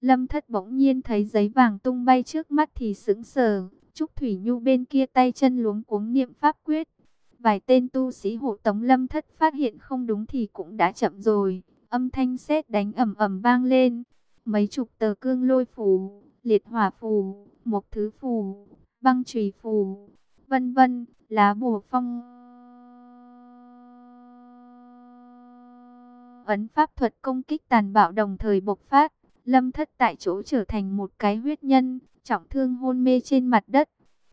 Lâm thất bỗng nhiên thấy giấy vàng tung bay trước mắt thì sững sờ. Trúc Thủy Nhu bên kia tay chân luống cuống niệm pháp quyết. Vài tên tu sĩ hộ tống lâm thất phát hiện không đúng thì cũng đã chậm rồi. Âm thanh sét đánh ầm ầm vang lên. Mấy chục tờ cương lôi phù, liệt hỏa phù, một thứ phù, băng trùy phù, vân vân, lá bùa phong. Ấn pháp thuật công kích tàn bạo đồng thời bộc phát. Lâm thất tại chỗ trở thành một cái huyết nhân, trọng thương hôn mê trên mặt đất.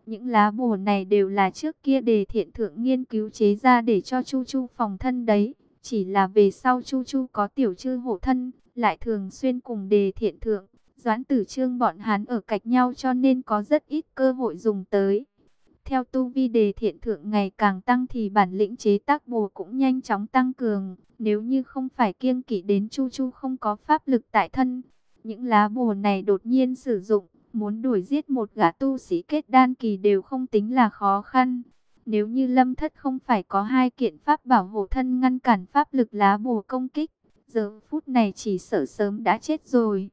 Những lá bùa này đều là trước kia đề thiện thượng nghiên cứu chế ra để cho Chu Chu phòng thân đấy. Chỉ là về sau Chu Chu có tiểu chư hộ thân, lại thường xuyên cùng đề thiện thượng. Doãn tử trương bọn hắn ở cạnh nhau cho nên có rất ít cơ hội dùng tới. Theo tu vi đề thiện thượng ngày càng tăng thì bản lĩnh chế tác bùa cũng nhanh chóng tăng cường. Nếu như không phải kiêng kỵ đến Chu Chu không có pháp lực tại thân, những lá bùa này đột nhiên sử dụng, muốn đuổi giết một gã tu sĩ kết đan kỳ đều không tính là khó khăn. Nếu như lâm thất không phải có hai kiện pháp bảo hộ thân ngăn cản pháp lực lá bùa công kích, giờ phút này chỉ sợ sớm đã chết rồi.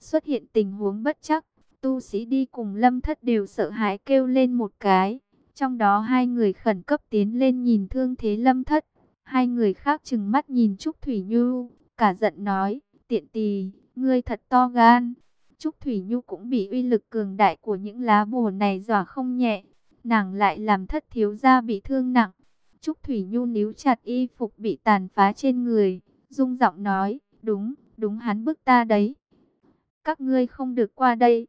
Xuất hiện tình huống bất chắc, tu sĩ đi cùng lâm thất đều sợ hãi kêu lên một cái. Trong đó hai người khẩn cấp tiến lên nhìn thương thế lâm thất. Hai người khác chừng mắt nhìn Trúc Thủy Nhu, cả giận nói, tiện tì, ngươi thật to gan. Trúc Thủy Nhu cũng bị uy lực cường đại của những lá bùa này dọa không nhẹ. Nàng lại làm thất thiếu gia bị thương nặng. Trúc Thủy Nhu níu chặt y phục bị tàn phá trên người. Dung giọng nói, đúng, đúng hắn bức ta đấy. Các ngươi không được qua đây.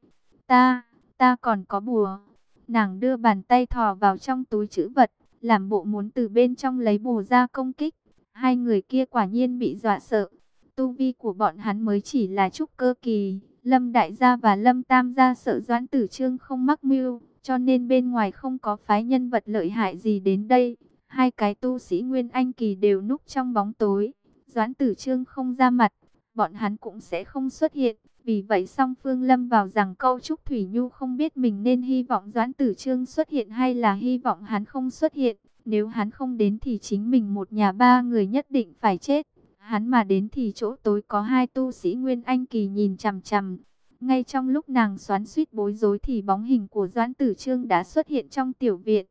Ta, ta còn có bùa. Nàng đưa bàn tay thò vào trong túi chữ vật, làm bộ muốn từ bên trong lấy bùa ra công kích. Hai người kia quả nhiên bị dọa sợ. Tu vi của bọn hắn mới chỉ là trúc cơ kỳ. Lâm Đại Gia và Lâm Tam Gia sợ Doãn Tử Trương không mắc mưu, cho nên bên ngoài không có phái nhân vật lợi hại gì đến đây. Hai cái tu sĩ Nguyên Anh Kỳ đều núp trong bóng tối. Doãn Tử Trương không ra mặt, bọn hắn cũng sẽ không xuất hiện. Vì vậy song Phương Lâm vào rằng câu Trúc Thủy Nhu không biết mình nên hy vọng Doãn Tử Trương xuất hiện hay là hy vọng hắn không xuất hiện. Nếu hắn không đến thì chính mình một nhà ba người nhất định phải chết. Hắn mà đến thì chỗ tối có hai tu sĩ Nguyên Anh Kỳ nhìn chằm chằm. Ngay trong lúc nàng xoắn suýt bối rối thì bóng hình của Doãn Tử Trương đã xuất hiện trong tiểu viện.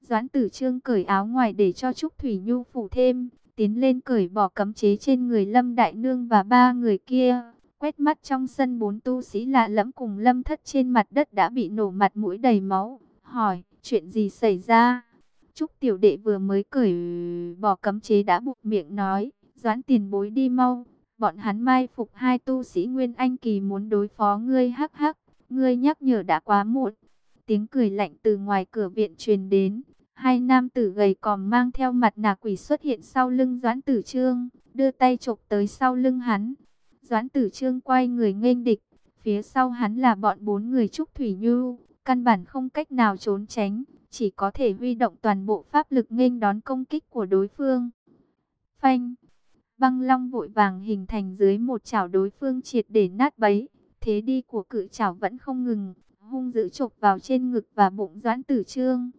Doãn Tử Trương cởi áo ngoài để cho Trúc Thủy Nhu phủ thêm, tiến lên cởi bỏ cấm chế trên người Lâm Đại Nương và ba người kia. Quét mắt trong sân bốn tu sĩ lạ lẫm cùng Lâm Thất trên mặt đất đã bị nổ mặt mũi đầy máu. Hỏi, chuyện gì xảy ra? Trúc Tiểu Đệ vừa mới cởi bỏ cấm chế đã buộc miệng nói, Doãn tiền bối đi mau, bọn hắn mai phục hai tu sĩ Nguyên Anh Kỳ muốn đối phó ngươi hắc hắc, ngươi nhắc nhở đã quá muộn. Tiếng cười lạnh từ ngoài cửa viện truyền đến, hai nam tử gầy còm mang theo mặt nạ quỷ xuất hiện sau lưng Doãn Tử Trương, đưa tay chộp tới sau lưng hắn. Doãn Tử Trương quay người nghênh địch, phía sau hắn là bọn bốn người Trúc Thủy Nhu, căn bản không cách nào trốn tránh, chỉ có thể huy động toàn bộ pháp lực nghênh đón công kích của đối phương. Phanh Băng long vội vàng hình thành dưới một chảo đối phương triệt để nát bấy. Thế đi của cự chảo vẫn không ngừng, hung dữ chộp vào trên ngực và bụng doãn tử trương.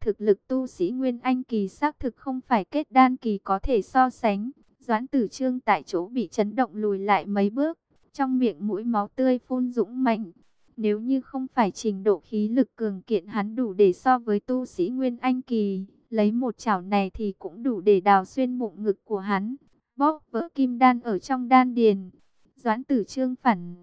Thực lực tu sĩ Nguyên Anh kỳ xác thực không phải kết đan kỳ có thể so sánh. Doãn tử trương tại chỗ bị chấn động lùi lại mấy bước, trong miệng mũi máu tươi phun dũng mạnh. Nếu như không phải trình độ khí lực cường kiện hắn đủ để so với tu sĩ Nguyên Anh kỳ, lấy một chảo này thì cũng đủ để đào xuyên bụng ngực của hắn bóp vỡ kim đan ở trong đan điền. Doãn tử trương phản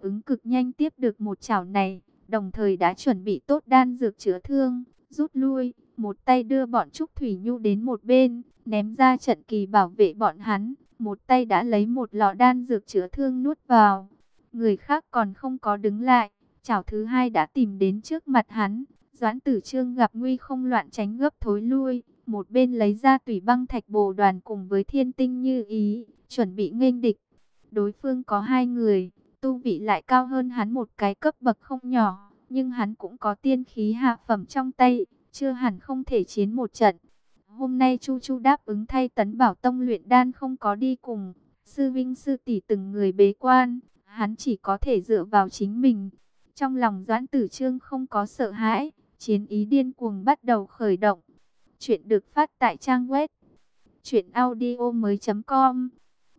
ứng cực nhanh tiếp được một chảo này, đồng thời đã chuẩn bị tốt đan dược chữa thương, rút lui, một tay đưa bọn Trúc Thủy Nhu đến một bên, ném ra trận kỳ bảo vệ bọn hắn, một tay đã lấy một lọ đan dược chữa thương nuốt vào. Người khác còn không có đứng lại, chảo thứ hai đã tìm đến trước mặt hắn, Doãn tử trương gặp nguy không loạn tránh gấp thối lui, một bên lấy ra tùy băng thạch bồ đoàn cùng với thiên tinh như ý, chuẩn bị nghênh địch. Đối phương có hai người, tu vị lại cao hơn hắn một cái cấp bậc không nhỏ, nhưng hắn cũng có tiên khí hạ phẩm trong tay, chưa hẳn không thể chiến một trận. Hôm nay Chu Chu đáp ứng thay tấn bảo tông luyện đan không có đi cùng, sư vinh sư tỷ từng người bế quan, hắn chỉ có thể dựa vào chính mình. Trong lòng Doãn Tử Trương không có sợ hãi, chiến ý điên cuồng bắt đầu khởi động. Chuyện được phát tại trang web Chuyện audio mới com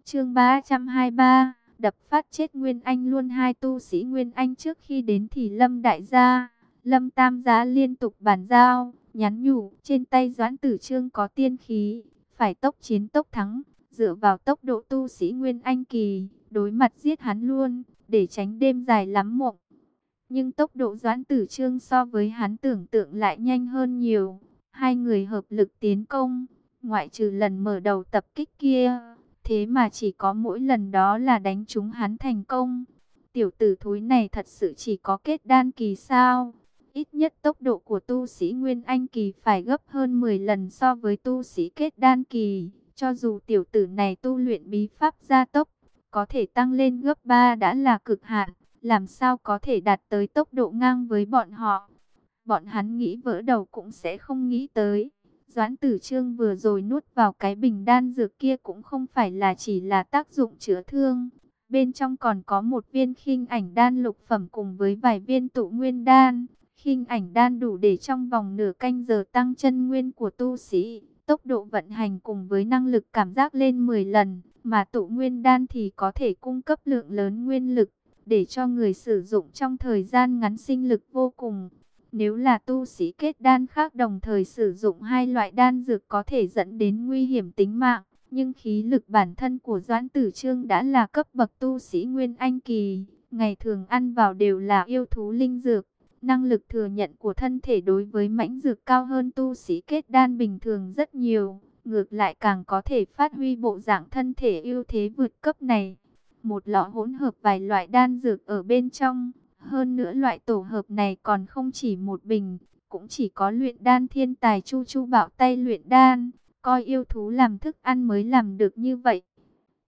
Chương 323 Đập phát chết Nguyên Anh luôn hai tu sĩ Nguyên Anh trước khi đến thì Lâm Đại Gia, Lâm Tam Giá liên tục bàn giao, Nhắn nhủ, trên tay Doãn Tử Trương có tiên khí, Phải tốc chiến tốc thắng, Dựa vào tốc độ tu sĩ Nguyên Anh kỳ, Đối mặt giết hắn luôn, Để tránh đêm dài lắm mộng nhưng tốc độ Doãn Tử Trương so với hắn tưởng tượng lại nhanh hơn nhiều Hai người hợp lực tiến công ngoại trừ lần mở đầu tập kích kia, thế mà chỉ có mỗi lần đó là đánh chúng hắn thành công. Tiểu tử thúi này thật sự chỉ có kết đan kỳ sao? Ít nhất tốc độ của tu sĩ Nguyên Anh kỳ phải gấp hơn 10 lần so với tu sĩ kết đan kỳ. Cho dù tiểu tử này tu luyện bí pháp gia tốc, có thể tăng lên gấp 3 đã là cực hạn, làm sao có thể đạt tới tốc độ ngang với bọn họ. Bọn hắn nghĩ vỡ đầu cũng sẽ không nghĩ tới. Doãn tử trương vừa rồi nuốt vào cái bình đan dược kia cũng không phải là chỉ là tác dụng chữa thương. Bên trong còn có một viên khinh ảnh đan lục phẩm cùng với vài viên tụ nguyên đan. Khinh ảnh đan đủ để trong vòng nửa canh giờ tăng chân nguyên của tu sĩ. Tốc độ vận hành cùng với năng lực cảm giác lên 10 lần. Mà tụ nguyên đan thì có thể cung cấp lượng lớn nguyên lực. Để cho người sử dụng trong thời gian ngắn sinh lực vô cùng. Nếu là tu sĩ kết đan khác đồng thời sử dụng hai loại đan dược có thể dẫn đến nguy hiểm tính mạng. Nhưng khí lực bản thân của Doãn Tử Trương đã là cấp bậc tu sĩ Nguyên Anh Kỳ. Ngày thường ăn vào đều là yêu thú linh dược. Năng lực thừa nhận của thân thể đối với mãnh dược cao hơn tu sĩ kết đan bình thường rất nhiều. Ngược lại càng có thể phát huy bộ dạng thân thể ưu thế vượt cấp này. Một lọ hỗn hợp vài loại đan dược ở bên trong hơn nữa loại tổ hợp này còn không chỉ một bình, cũng chỉ có luyện đan thiên tài Chu Chu bảo tay luyện đan, coi yêu thú làm thức ăn mới làm được như vậy.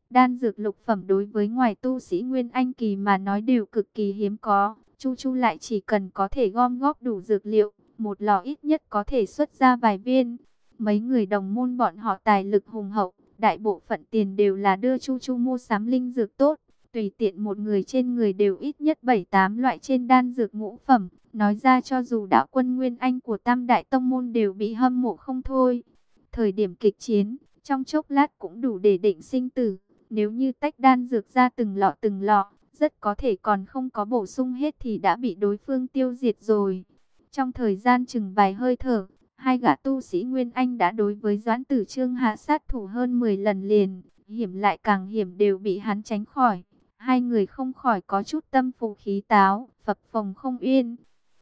Đan dược lục phẩm đối với ngoài tu sĩ Nguyên Anh Kỳ mà nói đều cực kỳ hiếm có, Chu Chu lại chỉ cần có thể gom góp đủ dược liệu, một lọ ít nhất có thể xuất ra vài viên. Mấy người đồng môn bọn họ tài lực hùng hậu, đại bộ phận tiền đều là đưa Chu Chu mua sắm linh dược tốt tùy tiện một người trên người đều ít nhất 7-8 loại trên đan dược ngũ phẩm. Nói ra cho dù đạo quân Nguyên Anh của Tam Đại Tông Môn đều bị hâm mộ không thôi. Thời điểm kịch chiến, trong chốc lát cũng đủ để định sinh tử. Nếu như tách đan dược ra từng lọ từng lọ, rất có thể còn không có bổ sung hết thì đã bị đối phương tiêu diệt rồi. Trong thời gian chừng vài hơi thở, hai gã tu sĩ Nguyên Anh đã đối với Doãn Tử Trương hạ sát thủ hơn 10 lần liền, hiểm lại càng hiểm đều bị hắn tránh khỏi. Hai người không khỏi có chút tâm phù khí táo, phập phòng không yên.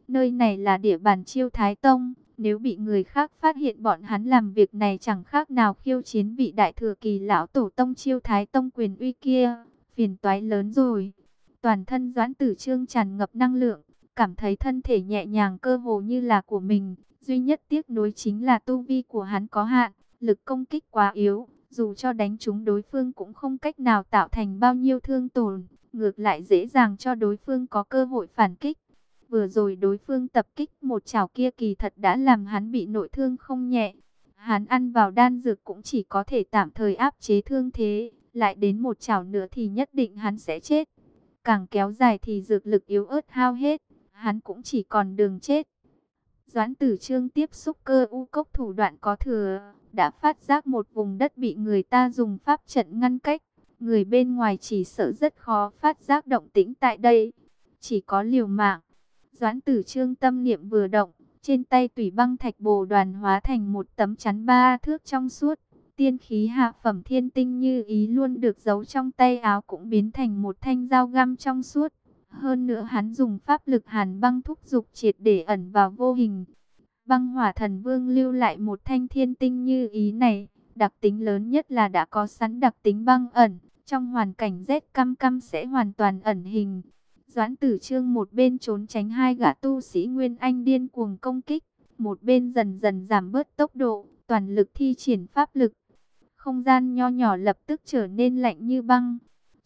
Nơi này là địa bàn chiêu Thái Tông. Nếu bị người khác phát hiện bọn hắn làm việc này chẳng khác nào khiêu chiến vị đại thừa kỳ lão tổ tông chiêu Thái Tông quyền uy kia. Phiền toái lớn rồi. Toàn thân doãn tử trương tràn ngập năng lượng. Cảm thấy thân thể nhẹ nhàng cơ hồ như là của mình. Duy nhất tiếc nuối chính là tu vi của hắn có hạn. Lực công kích quá yếu dù cho đánh trúng đối phương cũng không cách nào tạo thành bao nhiêu thương tổn, ngược lại dễ dàng cho đối phương có cơ hội phản kích. Vừa rồi đối phương tập kích một chảo kia kỳ thật đã làm hắn bị nội thương không nhẹ. Hắn ăn vào đan dược cũng chỉ có thể tạm thời áp chế thương thế, lại đến một chảo nữa thì nhất định hắn sẽ chết. Càng kéo dài thì dược lực yếu ớt hao hết, hắn cũng chỉ còn đường chết. Doãn tử trương tiếp xúc cơ u cốc thủ đoạn có thừa, đã phát giác một vùng đất bị người ta dùng pháp trận ngăn cách. Người bên ngoài chỉ sợ rất khó phát giác động tĩnh tại đây. Chỉ có liều mạng. Doãn tử trương tâm niệm vừa động, trên tay tùy băng thạch bồ đoàn hóa thành một tấm chắn ba thước trong suốt. Tiên khí hạ phẩm thiên tinh như ý luôn được giấu trong tay áo cũng biến thành một thanh dao găm trong suốt. Hơn nữa hắn dùng pháp lực hàn băng thúc dục triệt để ẩn vào vô hình. Băng hỏa thần vương lưu lại một thanh thiên tinh như ý này. Đặc tính lớn nhất là đã có sẵn đặc tính băng ẩn. Trong hoàn cảnh rét căm căm sẽ hoàn toàn ẩn hình. Doãn tử trương một bên trốn tránh hai gã tu sĩ Nguyên Anh điên cuồng công kích. Một bên dần dần giảm bớt tốc độ, toàn lực thi triển pháp lực. Không gian nho nhỏ lập tức trở nên lạnh như băng.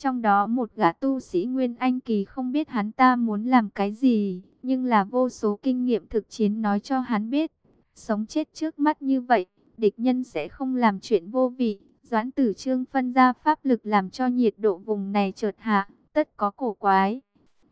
Trong đó một gã tu sĩ Nguyên Anh Kỳ không biết hắn ta muốn làm cái gì, nhưng là vô số kinh nghiệm thực chiến nói cho hắn biết. Sống chết trước mắt như vậy, địch nhân sẽ không làm chuyện vô vị. Doãn tử trương phân ra pháp lực làm cho nhiệt độ vùng này chợt hạ, tất có cổ quái.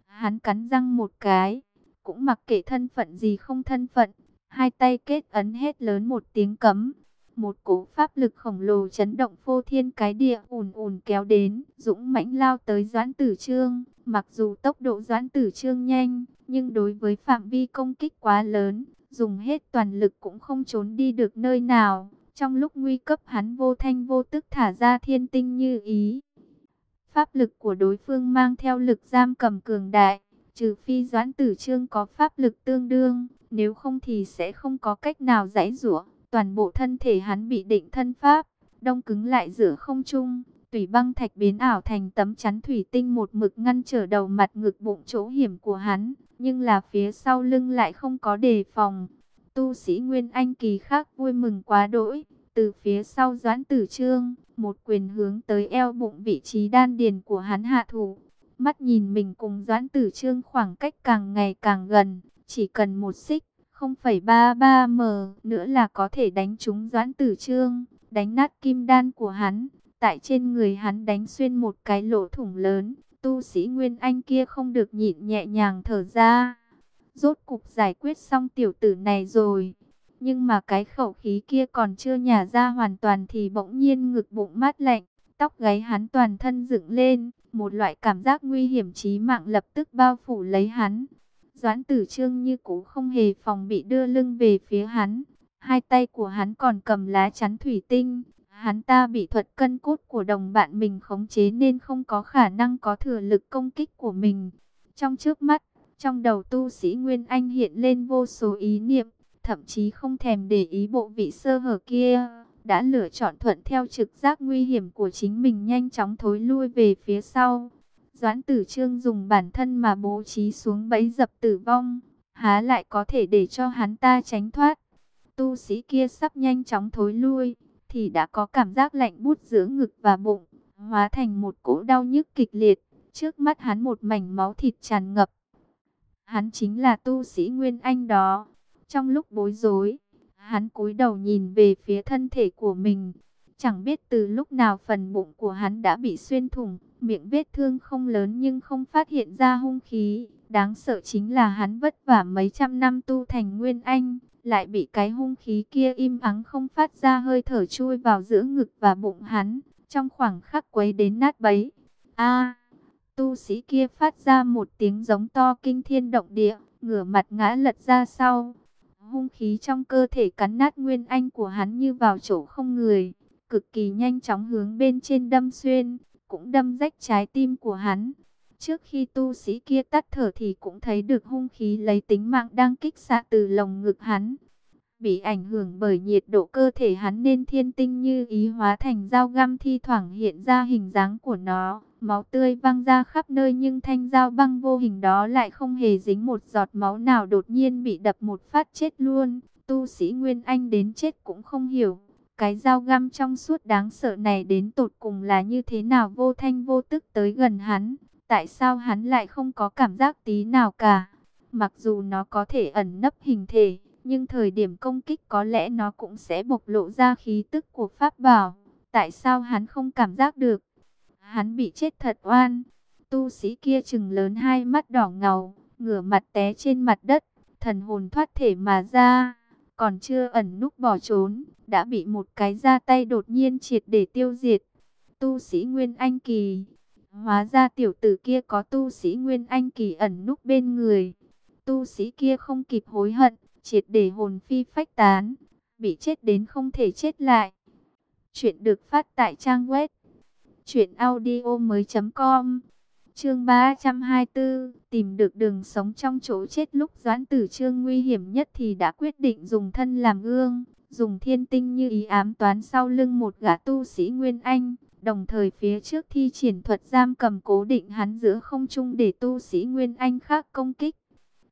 Hắn cắn răng một cái, cũng mặc kệ thân phận gì không thân phận, hai tay kết ấn hết lớn một tiếng cấm một cỗ pháp lực khổng lồ chấn động phô thiên cái địa ùn ùn kéo đến, dũng mãnh lao tới Doãn Tử Trương. Mặc dù tốc độ Doãn Tử Trương nhanh, nhưng đối với phạm vi công kích quá lớn, dùng hết toàn lực cũng không trốn đi được nơi nào. Trong lúc nguy cấp hắn vô thanh vô tức thả ra thiên tinh như ý. Pháp lực của đối phương mang theo lực giam cầm cường đại, trừ phi Doãn Tử Trương có pháp lực tương đương, nếu không thì sẽ không có cách nào giải rủa. Toàn bộ thân thể hắn bị định thân pháp, đông cứng lại giữa không trung, tùy băng thạch biến ảo thành tấm chắn thủy tinh một mực ngăn trở đầu mặt ngực bụng chỗ hiểm của hắn, nhưng là phía sau lưng lại không có đề phòng. Tu sĩ Nguyên Anh kỳ khác vui mừng quá đỗi, từ phía sau Doãn Tử Trương, một quyền hướng tới eo bụng vị trí đan điền của hắn hạ thủ. Mắt nhìn mình cùng Doãn Tử Trương khoảng cách càng ngày càng gần, chỉ cần một xích, 0,33m nữa là có thể đánh trúng Doãn Tử Trương, đánh nát kim đan của hắn. Tại trên người hắn đánh xuyên một cái lỗ thủng lớn, tu sĩ Nguyên Anh kia không được nhịn nhẹ nhàng thở ra. Rốt cục giải quyết xong tiểu tử này rồi. Nhưng mà cái khẩu khí kia còn chưa nhả ra hoàn toàn thì bỗng nhiên ngực bụng mát lạnh, tóc gáy hắn toàn thân dựng lên, một loại cảm giác nguy hiểm chí mạng lập tức bao phủ lấy hắn. Doãn tử trương như cũ không hề phòng bị đưa lưng về phía hắn, hai tay của hắn còn cầm lá chắn thủy tinh. Hắn ta bị thuật cân cốt của đồng bạn mình khống chế nên không có khả năng có thừa lực công kích của mình. Trong trước mắt, trong đầu tu sĩ Nguyên Anh hiện lên vô số ý niệm, thậm chí không thèm để ý bộ vị sơ hở kia, đã lựa chọn thuận theo trực giác nguy hiểm của chính mình nhanh chóng thối lui về phía sau. Doãn tử trương dùng bản thân mà bố trí xuống bẫy dập tử vong, há lại có thể để cho hắn ta tránh thoát. Tu sĩ kia sắp nhanh chóng thối lui, thì đã có cảm giác lạnh bút giữa ngực và bụng, hóa thành một cỗ đau nhức kịch liệt. Trước mắt hắn một mảnh máu thịt tràn ngập. Hắn chính là tu sĩ Nguyên Anh đó. Trong lúc bối rối, hắn cúi đầu nhìn về phía thân thể của mình. Chẳng biết từ lúc nào phần bụng của hắn đã bị xuyên thủng, miệng vết thương không lớn nhưng không phát hiện ra hung khí. Đáng sợ chính là hắn vất vả mấy trăm năm tu thành Nguyên Anh, lại bị cái hung khí kia im ắng không phát ra hơi thở chui vào giữa ngực và bụng hắn, trong khoảng khắc quấy đến nát bấy. A! tu sĩ kia phát ra một tiếng giống to kinh thiên động địa, ngửa mặt ngã lật ra sau. Hung khí trong cơ thể cắn nát nguyên anh của hắn như vào chỗ không người, cực kỳ nhanh chóng hướng bên trên đâm xuyên, cũng đâm rách trái tim của hắn. Trước khi tu sĩ kia tắt thở thì cũng thấy được hung khí lấy tính mạng đang kích xạ từ lồng ngực hắn. Bị ảnh hưởng bởi nhiệt độ cơ thể hắn nên thiên tinh như ý hóa thành dao găm thi thoảng hiện ra hình dáng của nó. Máu tươi văng ra khắp nơi nhưng thanh dao băng vô hình đó lại không hề dính một giọt máu nào đột nhiên bị đập một phát chết luôn. Tu sĩ Nguyên Anh đến chết cũng không hiểu. Cái dao găm trong suốt đáng sợ này đến tột cùng là như thế nào vô thanh vô tức tới gần hắn. Tại sao hắn lại không có cảm giác tí nào cả? Mặc dù nó có thể ẩn nấp hình thể, nhưng thời điểm công kích có lẽ nó cũng sẽ bộc lộ ra khí tức của Pháp Bảo. Tại sao hắn không cảm giác được? Hắn bị chết thật oan. Tu sĩ kia chừng lớn hai mắt đỏ ngầu, ngửa mặt té trên mặt đất, thần hồn thoát thể mà ra. Còn chưa ẩn núp bỏ trốn, đã bị một cái ra tay đột nhiên triệt để tiêu diệt. Tu sĩ Nguyên Anh Kỳ, Hóa ra tiểu tử kia có tu sĩ Nguyên Anh kỳ ẩn núp bên người. Tu sĩ kia không kịp hối hận, triệt để hồn phi phách tán, bị chết đến không thể chết lại. Chuyện được phát tại trang web chuyện audio mới com Chương 324, tìm được đường sống trong chỗ chết lúc Doãn Tử Trương nguy hiểm nhất thì đã quyết định dùng thân làm gương, dùng thiên tinh như ý ám toán sau lưng một gã tu sĩ Nguyên Anh. Đồng thời phía trước thi triển thuật giam cầm cố định hắn giữa không trung để tu sĩ Nguyên Anh khác công kích.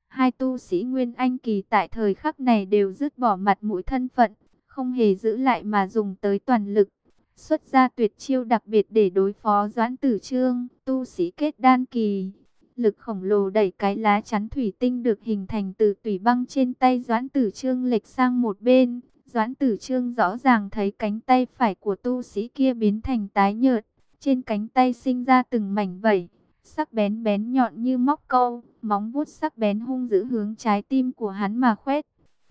Hai tu sĩ Nguyên Anh kỳ tại thời khắc này đều dứt bỏ mặt mũi thân phận, không hề giữ lại mà dùng tới toàn lực. Xuất ra tuyệt chiêu đặc biệt để đối phó Doãn Tử Trương, tu sĩ kết đan kỳ. Lực khổng lồ đẩy cái lá chắn thủy tinh được hình thành từ tủy băng trên tay Doãn Tử Trương lệch sang một bên, Doãn tử trương rõ ràng thấy cánh tay phải của tu sĩ kia biến thành tái nhợt. Trên cánh tay sinh ra từng mảnh vẩy, sắc bén bén nhọn như móc câu, móng vuốt sắc bén hung dữ hướng trái tim của hắn mà khoét.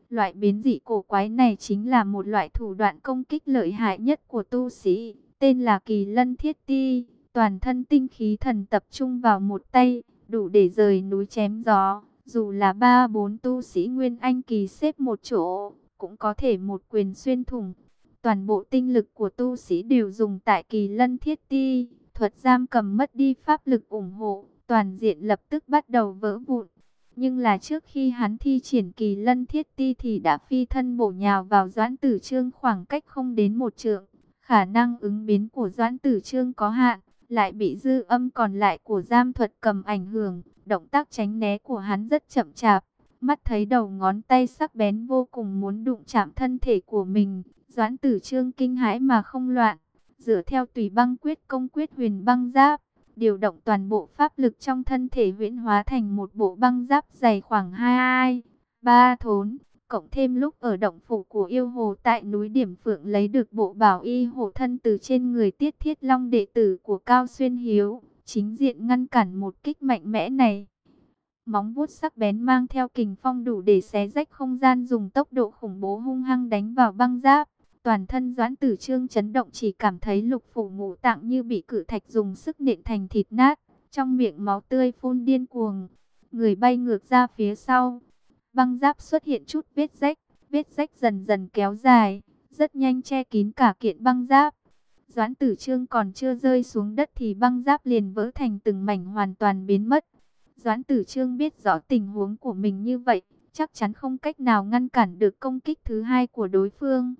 Loại biến dị cổ quái này chính là một loại thủ đoạn công kích lợi hại nhất của tu sĩ, tên là kỳ lân thiết ti. Toàn thân tinh khí thần tập trung vào một tay, đủ để rời núi chém gió. Dù là ba bốn tu sĩ Nguyên Anh kỳ xếp một chỗ, cũng có thể một quyền xuyên thủng. Toàn bộ tinh lực của tu sĩ đều dùng tại kỳ lân thiết ti, thuật giam cầm mất đi pháp lực ủng hộ, toàn diện lập tức bắt đầu vỡ vụn. Nhưng là trước khi hắn thi triển kỳ lân thiết ti thì đã phi thân bổ nhào vào doãn tử trương khoảng cách không đến một trượng. Khả năng ứng biến của doãn tử trương có hạn, lại bị dư âm còn lại của giam thuật cầm ảnh hưởng. Động tác tránh né của hắn rất chậm chạp, mắt thấy đầu ngón tay sắc bén vô cùng muốn đụng chạm thân thể của mình. Doãn tử trương kinh hãi mà không loạn, dựa theo tùy băng quyết công quyết huyền băng giáp điều động toàn bộ pháp lực trong thân thể huyễn hóa thành một bộ băng giáp dày khoảng 2 ba thốn, cộng thêm lúc ở động phủ của yêu hồ tại núi Điểm Phượng lấy được bộ bảo y hộ thân từ trên người Tiết Thiết Long đệ tử của Cao Xuyên Hiếu, chính diện ngăn cản một kích mạnh mẽ này. Móng vuốt sắc bén mang theo kình phong đủ để xé rách không gian dùng tốc độ khủng bố hung hăng đánh vào băng giáp. Toàn thân Doãn Tử Trương chấn động chỉ cảm thấy lục phủ ngũ tạng như bị cử thạch dùng sức nện thành thịt nát, trong miệng máu tươi phun điên cuồng, người bay ngược ra phía sau. Băng giáp xuất hiện chút vết rách, vết rách dần dần kéo dài, rất nhanh che kín cả kiện băng giáp. Doãn Tử Trương còn chưa rơi xuống đất thì băng giáp liền vỡ thành từng mảnh hoàn toàn biến mất. Doãn Tử Trương biết rõ tình huống của mình như vậy, chắc chắn không cách nào ngăn cản được công kích thứ hai của đối phương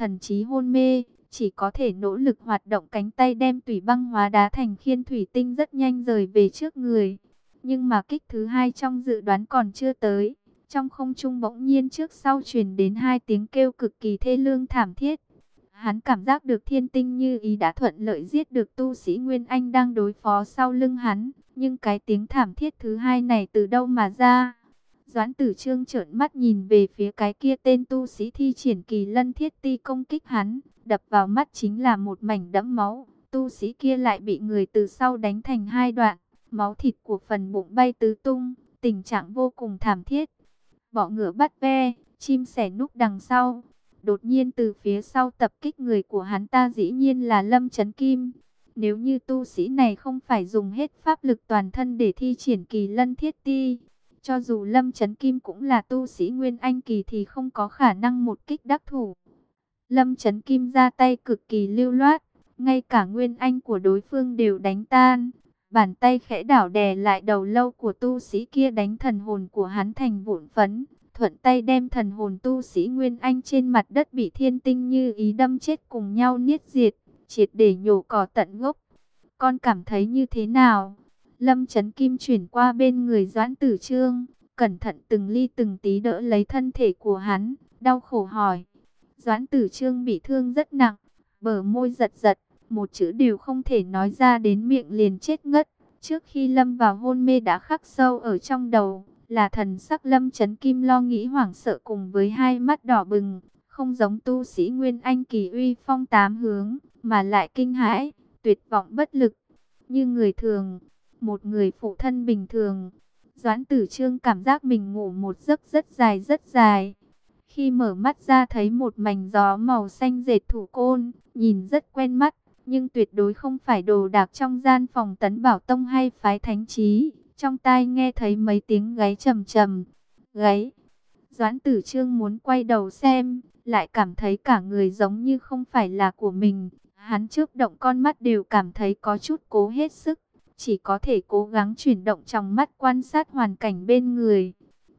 thần trí hôn mê, chỉ có thể nỗ lực hoạt động cánh tay đem tủy băng hóa đá thành khiên thủy tinh rất nhanh rời về trước người. Nhưng mà kích thứ hai trong dự đoán còn chưa tới. Trong không trung bỗng nhiên trước sau truyền đến hai tiếng kêu cực kỳ thê lương thảm thiết. Hắn cảm giác được thiên tinh như ý đã thuận lợi giết được tu sĩ Nguyên Anh đang đối phó sau lưng hắn. Nhưng cái tiếng thảm thiết thứ hai này từ đâu mà ra? Doãn tử trương trợn mắt nhìn về phía cái kia tên tu sĩ thi triển kỳ lân thiết ti công kích hắn, đập vào mắt chính là một mảnh đẫm máu. Tu sĩ kia lại bị người từ sau đánh thành hai đoạn, máu thịt của phần bụng bay tứ tung, tình trạng vô cùng thảm thiết. Bỏ ngựa bắt ve, chim sẻ núp đằng sau. Đột nhiên từ phía sau tập kích người của hắn ta dĩ nhiên là Lâm chấn Kim. Nếu như tu sĩ này không phải dùng hết pháp lực toàn thân để thi triển kỳ lân thiết ti, cho dù Lâm Trấn Kim cũng là tu sĩ Nguyên Anh kỳ thì không có khả năng một kích đắc thủ. Lâm Trấn Kim ra tay cực kỳ lưu loát, ngay cả Nguyên Anh của đối phương đều đánh tan. Bàn tay khẽ đảo đè lại đầu lâu của tu sĩ kia đánh thần hồn của hắn thành vụn phấn. Thuận tay đem thần hồn tu sĩ Nguyên Anh trên mặt đất bị thiên tinh như ý đâm chết cùng nhau niết diệt, triệt để nhổ cỏ tận gốc. Con cảm thấy như thế nào? Lâm Trấn Kim chuyển qua bên người Doãn Tử Trương, cẩn thận từng ly từng tí đỡ lấy thân thể của hắn, đau khổ hỏi. Doãn Tử Trương bị thương rất nặng, bờ môi giật giật, một chữ đều không thể nói ra đến miệng liền chết ngất. Trước khi Lâm vào hôn mê đã khắc sâu ở trong đầu, là thần sắc Lâm Trấn Kim lo nghĩ hoảng sợ cùng với hai mắt đỏ bừng, không giống tu sĩ Nguyên Anh kỳ uy phong tám hướng, mà lại kinh hãi, tuyệt vọng bất lực. Như người thường, một người phụ thân bình thường. Doãn tử trương cảm giác mình ngủ một giấc rất dài rất dài. Khi mở mắt ra thấy một mảnh gió màu xanh dệt thủ côn, nhìn rất quen mắt, nhưng tuyệt đối không phải đồ đạc trong gian phòng tấn bảo tông hay phái thánh trí. Trong tai nghe thấy mấy tiếng gáy trầm trầm, gáy. Doãn tử trương muốn quay đầu xem, lại cảm thấy cả người giống như không phải là của mình. Hắn trước động con mắt đều cảm thấy có chút cố hết sức chỉ có thể cố gắng chuyển động trong mắt quan sát hoàn cảnh bên người.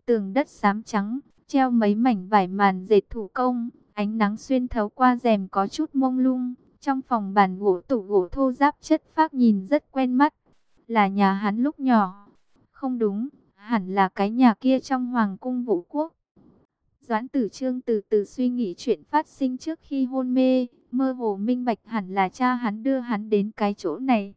Tường đất xám trắng, treo mấy mảnh vải màn dệt thủ công, ánh nắng xuyên thấu qua rèm có chút mông lung. Trong phòng bàn gỗ tủ gỗ thô giáp chất phác nhìn rất quen mắt. Là nhà hắn lúc nhỏ. Không đúng, hẳn là cái nhà kia trong hoàng cung vũ quốc. Doãn tử trương từ từ suy nghĩ chuyện phát sinh trước khi hôn mê, mơ hồ minh bạch hẳn là cha hắn đưa hắn đến cái chỗ này.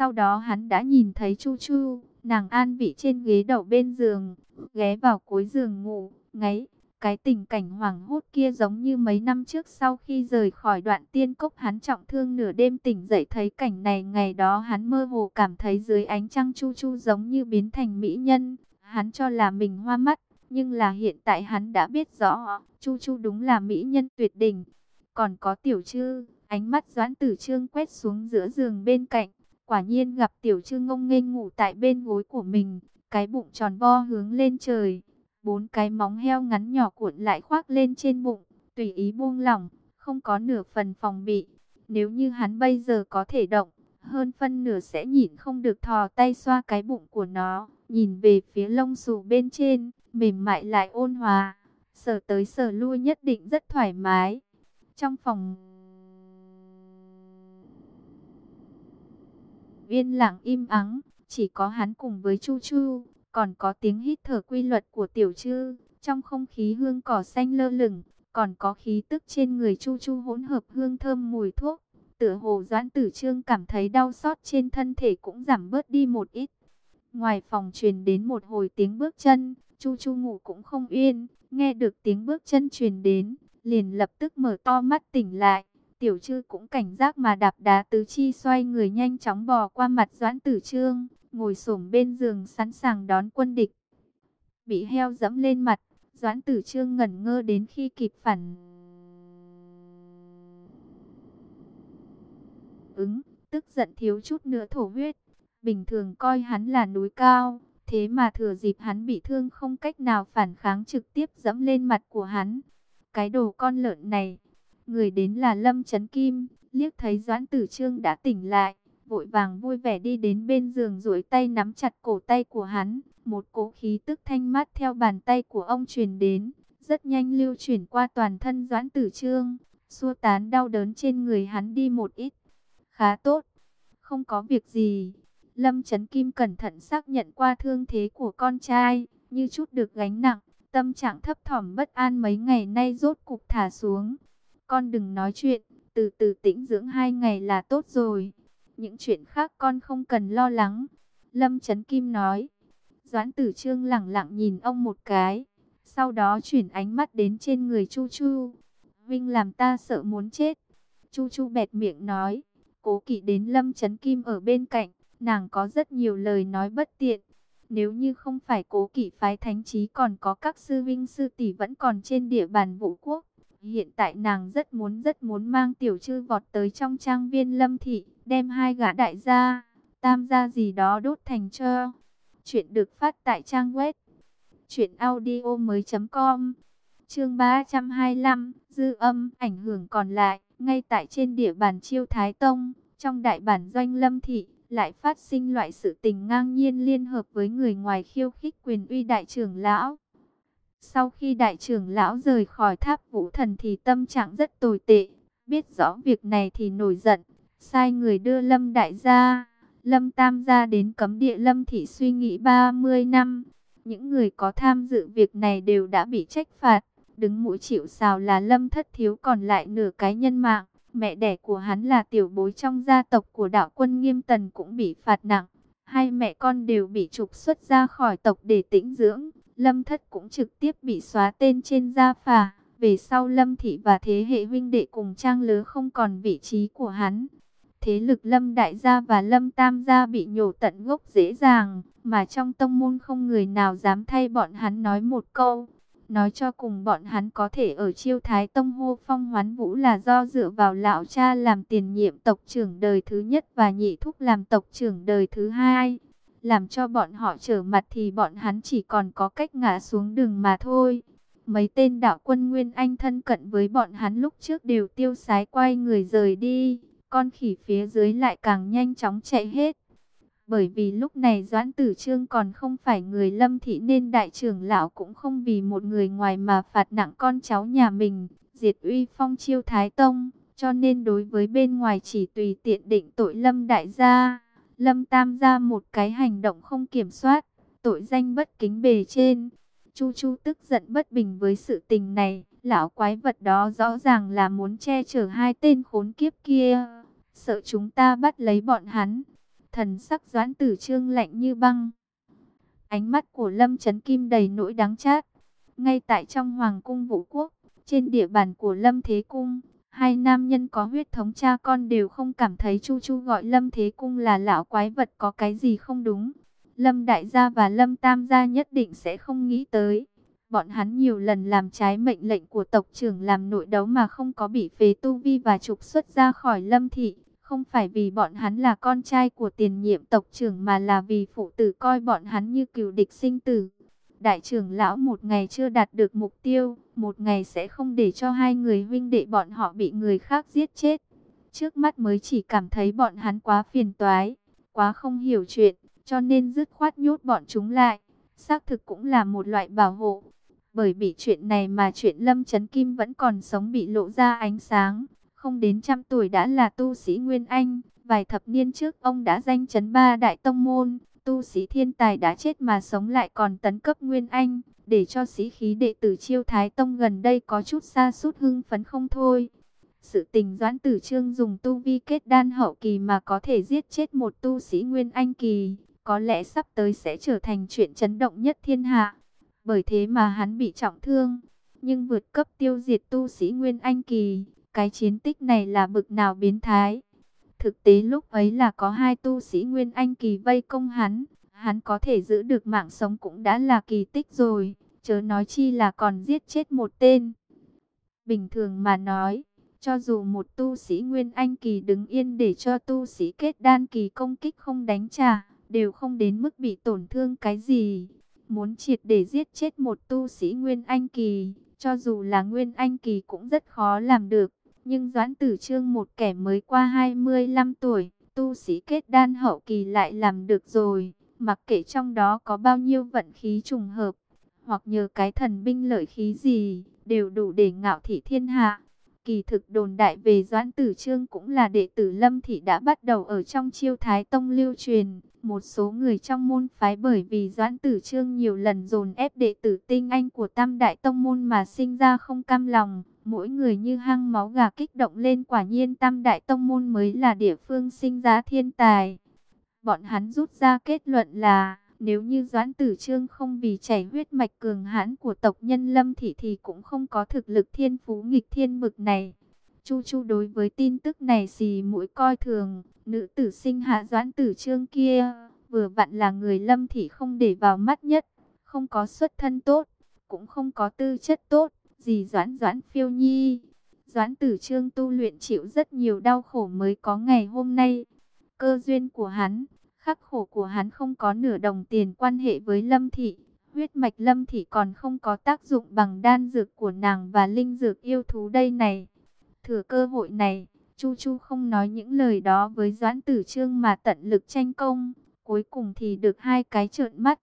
Sau đó hắn đã nhìn thấy Chu Chu, nàng an vị trên ghế đầu bên giường, ghé vào cuối giường ngủ, ngáy. Cái tình cảnh hoảng hốt kia giống như mấy năm trước sau khi rời khỏi đoạn tiên cốc hắn trọng thương nửa đêm tỉnh dậy thấy cảnh này ngày đó hắn mơ hồ cảm thấy dưới ánh trăng chu chu giống như biến thành mỹ nhân. Hắn cho là mình hoa mắt, Nhưng là hiện tại hắn đã biết rõ, Chu Chu đúng là mỹ nhân tuyệt đỉnh. Còn có tiểu chư, ánh mắt doãn tử trương quét xuống giữa giường bên cạnh. Quả nhiên gặp tiểu trư ngông nghênh ngủ tại bên gối của mình, cái bụng tròn vo hướng lên trời. Bốn cái móng heo ngắn nhỏ cuộn lại khoác lên trên bụng, tùy ý buông lỏng, không có nửa phần phòng bị. Nếu như hắn bây giờ có thể động, hơn phân nửa sẽ nhìn không được thò tay xoa cái bụng của nó, nhìn về phía lông xù bên trên, mềm mại lại ôn hòa, sờ tới sờ lui nhất định rất thoải mái. Trong phòng yên lặng im ắng, chỉ có hắn cùng với Chu Chu, còn có tiếng hít thở quy luật của tiểu trư, trong không khí hương cỏ xanh lơ lửng, còn có khí tức trên người Chu Chu hỗn hợp hương thơm mùi thuốc. Tựa hồ Doãn Tử Trương cảm thấy đau xót trên thân thể cũng giảm bớt đi một ít. Ngoài phòng truyền đến một hồi tiếng bước chân, Chu Chu ngủ cũng không yên, nghe được tiếng bước chân truyền đến, liền lập tức mở to mắt tỉnh lại. Tiểu Trư cũng cảnh giác mà đạp đá tứ chi xoay người nhanh chóng bò qua mặt Doãn Tử Trương, ngồi xổm bên giường sẵn sàng đón quân địch. Bị heo dẫm lên mặt, Doãn Tử Trương ngẩn ngơ đến khi kịp phản ứng, tức giận thiếu chút nữa thổ huyết. Bình thường coi hắn là núi cao, thế mà thừa dịp hắn bị thương không cách nào phản kháng trực tiếp dẫm lên mặt của hắn. Cái đồ con lợn này, người đến là Lâm Trấn Kim, liếc thấy Doãn Tử Trương đã tỉnh lại, vội vàng vui vẻ đi đến bên giường duỗi tay nắm chặt cổ tay của hắn. Một cỗ khí tức thanh mát theo bàn tay của ông truyền đến, rất nhanh lưu chuyển qua toàn thân Doãn Tử Trương, xua tán đau đớn trên người hắn đi một ít. Khá tốt, không có việc gì. Lâm Trấn Kim cẩn thận xác nhận qua thương thế của con trai, như chút được gánh nặng, tâm trạng thấp thỏm bất an mấy ngày nay rốt cục thả xuống. Con đừng nói chuyện, từ từ tĩnh dưỡng hai ngày là tốt rồi. Những chuyện khác con không cần lo lắng. Lâm Trấn Kim nói. Doãn tử trương lặng lặng nhìn ông một cái. Sau đó chuyển ánh mắt đến trên người Chu Chu. Vinh làm ta sợ muốn chết. Chu Chu bẹt miệng nói. Cố kỵ đến Lâm Trấn Kim ở bên cạnh, nàng có rất nhiều lời nói bất tiện. Nếu như không phải cố kỵ phái thánh trí còn có các sư vinh sư tỷ vẫn còn trên địa bàn vũ quốc. Hiện tại nàng rất muốn rất muốn mang tiểu chư vọt tới trong trang viên lâm thị, đem hai gã đại gia, tam gia gì đó đốt thành cho. Chuyện được phát tại trang web chuyện audio mới.com Chương 325, Dư âm, ảnh hưởng còn lại ngay tại trên địa bàn Chiêu Thái Tông, trong đại bản doanh Lâm Thị, lại phát sinh loại sự tình ngang nhiên liên hợp với người ngoài khiêu khích quyền uy đại trưởng lão. Sau khi đại trưởng lão rời khỏi tháp vũ thần thì tâm trạng rất tồi tệ, biết rõ việc này thì nổi giận, sai người đưa Lâm đại gia, Lâm tam gia đến cấm địa Lâm Thị suy nghĩ 30 năm. Những người có tham dự việc này đều đã bị trách phạt đứng mũi chịu sào là lâm thất thiếu còn lại nửa cái nhân mạng. Mẹ đẻ của hắn là tiểu bối trong gia tộc của đạo quân nghiêm tần cũng bị phạt nặng. Hai mẹ con đều bị trục xuất ra khỏi tộc để tĩnh dưỡng. Lâm thất cũng trực tiếp bị xóa tên trên gia phả. Về sau Lâm Thị và thế hệ huynh đệ cùng trang lứa không còn vị trí của hắn. Thế lực Lâm Đại Gia và Lâm Tam Gia bị nhổ tận gốc dễ dàng, mà trong tông môn không người nào dám thay bọn hắn nói một câu nói cho cùng bọn hắn có thể ở chiêu thái tông hô phong hoán vũ là do dựa vào lão cha làm tiền nhiệm tộc trưởng đời thứ nhất và nhị thúc làm tộc trưởng đời thứ hai. Làm cho bọn họ trở mặt thì bọn hắn chỉ còn có cách ngã xuống đường mà thôi. Mấy tên đạo quân Nguyên Anh thân cận với bọn hắn lúc trước đều tiêu sái quay người rời đi. Con khỉ phía dưới lại càng nhanh chóng chạy hết. Bởi vì lúc này Doãn Tử Trương còn không phải người lâm thị nên đại trưởng lão cũng không vì một người ngoài mà phạt nặng con cháu nhà mình, diệt uy phong chiêu thái tông, cho nên đối với bên ngoài chỉ tùy tiện định tội lâm đại gia, lâm tam ra một cái hành động không kiểm soát, tội danh bất kính bề trên. Chu Chu tức giận bất bình với sự tình này, lão quái vật đó rõ ràng là muốn che chở hai tên khốn kiếp kia, sợ chúng ta bắt lấy bọn hắn Thần sắc doãn tử trương lạnh như băng. Ánh mắt của Lâm Trấn Kim đầy nỗi đắng chát. Ngay tại trong Hoàng cung Vũ Quốc, trên địa bàn của Lâm Thế Cung, hai nam nhân có huyết thống cha con đều không cảm thấy Chu Chu gọi Lâm Thế Cung là lão quái vật có cái gì không đúng. Lâm Đại Gia và Lâm Tam Gia nhất định sẽ không nghĩ tới. Bọn hắn nhiều lần làm trái mệnh lệnh của tộc trưởng làm nội đấu mà không có bị phế tu vi và trục xuất ra khỏi lâm thị. Không phải vì bọn hắn là con trai của tiền nhiệm tộc trưởng mà là vì phụ tử coi bọn hắn như cừu địch sinh tử. Đại trưởng lão một ngày chưa đạt được mục tiêu, một ngày sẽ không để cho hai người huynh đệ bọn họ bị người khác giết chết. Trước mắt mới chỉ cảm thấy bọn hắn quá phiền toái, quá không hiểu chuyện, cho nên dứt khoát nhốt bọn chúng lại. Xác thực cũng là một loại bảo hộ. Bởi bị chuyện này mà chuyện Lâm Trấn Kim vẫn còn sống bị lộ ra ánh sáng. Không đến trăm tuổi đã là tu sĩ Nguyên Anh. Vài thập niên trước ông đã danh chấn ba đại tông môn. Tu sĩ thiên tài đã chết mà sống lại còn tấn cấp Nguyên Anh. Để cho sĩ khí đệ tử chiêu Thái Tông gần đây có chút xa sút hưng phấn không thôi. Sự tình doãn tử trương dùng tu vi kết đan hậu kỳ mà có thể giết chết một tu sĩ Nguyên Anh kỳ. Có lẽ sắp tới sẽ trở thành chuyện chấn động nhất thiên hạ. Bởi thế mà hắn bị trọng thương. Nhưng vượt cấp tiêu diệt tu sĩ Nguyên Anh kỳ. Cái chiến tích này là bực nào biến thái. Thực tế lúc ấy là có hai tu sĩ Nguyên Anh kỳ vây công hắn. Hắn có thể giữ được mạng sống cũng đã là kỳ tích rồi. Chớ nói chi là còn giết chết một tên. Bình thường mà nói, cho dù một tu sĩ Nguyên Anh kỳ đứng yên để cho tu sĩ kết đan kỳ công kích không đánh trả, đều không đến mức bị tổn thương cái gì. Muốn triệt để giết chết một tu sĩ Nguyên Anh kỳ, cho dù là Nguyên Anh kỳ cũng rất khó làm được. Nhưng Doãn Tử Trương một kẻ mới qua 25 tuổi, tu sĩ kết đan hậu kỳ lại làm được rồi. Mặc kệ trong đó có bao nhiêu vận khí trùng hợp, hoặc nhờ cái thần binh lợi khí gì, đều đủ để ngạo thị thiên hạ. Kỳ thực đồn đại về Doãn Tử Trương cũng là đệ tử Lâm Thị đã bắt đầu ở trong chiêu Thái Tông lưu truyền. Một số người trong môn phái bởi vì Doãn Tử Trương nhiều lần dồn ép đệ tử tinh anh của Tam Đại Tông môn mà sinh ra không cam lòng. Mỗi người như hăng máu gà kích động lên quả nhiên Tam Đại Tông môn mới là địa phương sinh ra thiên tài. Bọn hắn rút ra kết luận là nếu như Doãn Tử Trương không vì chảy huyết mạch cường hãn của tộc nhân Lâm Thị thì cũng không có thực lực thiên phú nghịch thiên mực này. Chu Chu đối với tin tức này xì mũi coi thường, nữ tử sinh hạ Doãn Tử Trương kia, vừa vặn là người Lâm Thị không để vào mắt nhất, không có xuất thân tốt, cũng không có tư chất tốt, gì Doãn Doãn phiêu nhi. Doãn Tử Trương tu luyện chịu rất nhiều đau khổ mới có ngày hôm nay. Cơ duyên của hắn Khắc khổ của hắn không có nửa đồng tiền quan hệ với Lâm Thị. Huyết mạch Lâm Thị còn không có tác dụng bằng đan dược của nàng và linh dược yêu thú đây này. Thừa cơ hội này, Chu Chu không nói những lời đó với Doãn Tử Trương mà tận lực tranh công. Cuối cùng thì được hai cái trợn mắt.